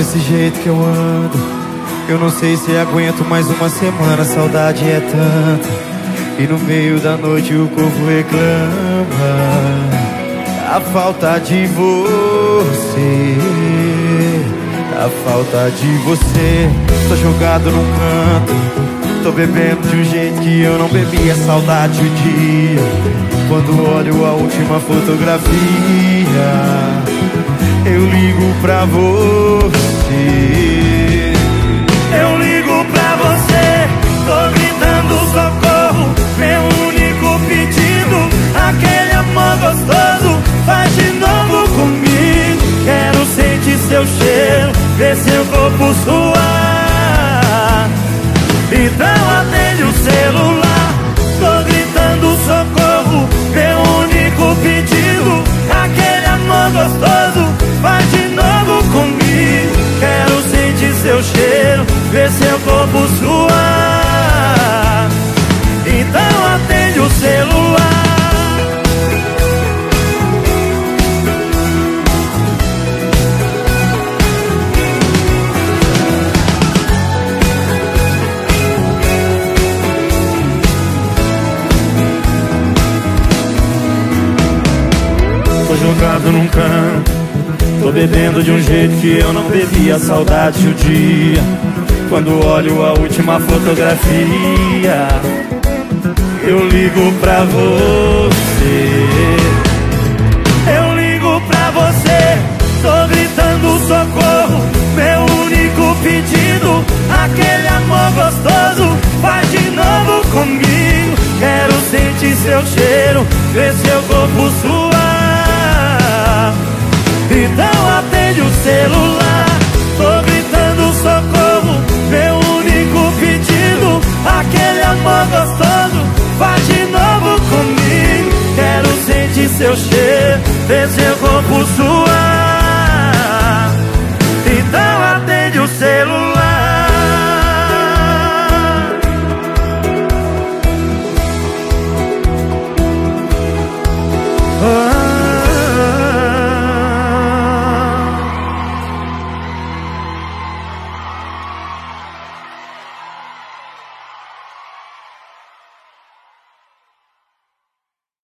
desse jeito que eu ando. Eu não sei se aguento mais uma semana Saudade é tanta. E no meio da noite o corpo reclama A falta de você. A falta de você. Tô jogado num canto Tô bebendo de um jeito que eu não bebia Saudade o dia. Quando olho a última fotografia eu ligo pra você. Sentir seu cheiro, ver seu corpo suar. Então atende o celular, tô gritando socorro. Meu único pedido, aquele amor gostoso. Faz de novo comigo Quero sentir seu cheiro Ver seu corpo suar jogado num canto Tô bebendo de um jeito que eu não bebia Saudade o dia. Quando olho a última fotografia Eu ligo pra você. Eu ligo pra você Tô gritando socorro. Meu único pedido Aquele amor gostoso. Faz de novo comigo Quero sentir seu cheiro. Ver seu corpo suar então atende o celular. Tô gritando socorro Meu único pedido. Aquele amor gostoso Faz de novo comigo. Quero sentir seu cheiro Ver seu corpo suar. Então